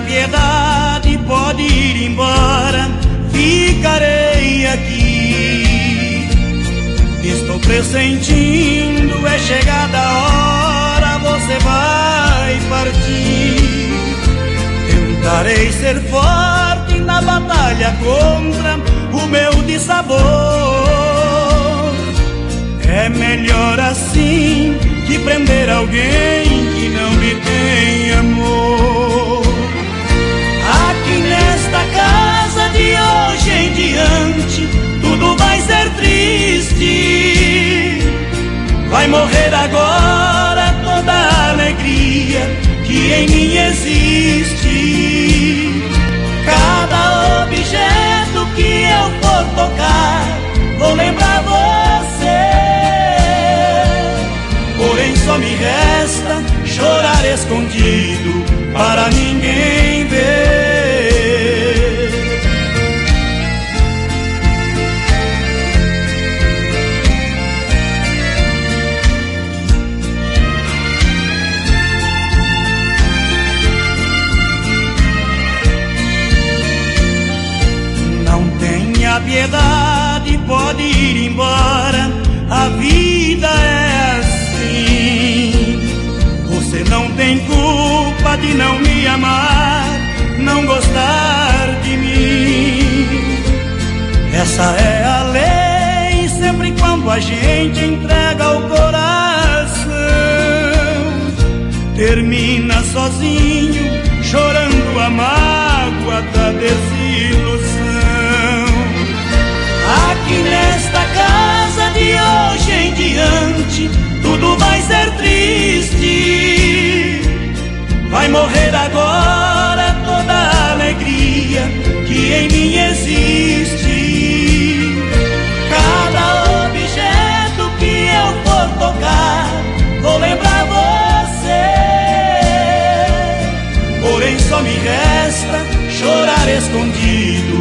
piedade, pode ir embora, ficarei aqui. Estou pressentindo, é chegada a hora, você vai partir. Tentarei ser forte na batalha contra o meu dissabor. É melhor assim que prender alguém Morrer agora toda a alegria que em mim existe. Cada objeto que eu for tocar, vou lembrar você porém só me resta chorar escondido para ninguém ver. Tenha piedade, pode ir embora. A vida é assim. Você não tem culpa de não me amar, não gostar de mim. Essa é a lei, sempre quando a gente entrega o coração. Termina sozinho, chorando a mágoa da desilusão. Tudo vai ser triste. Vai morrer agora toda a alegria que em mim existe. Cada objeto que eu for tocar, vou lembrar você. Porém, só me resta chorar escondido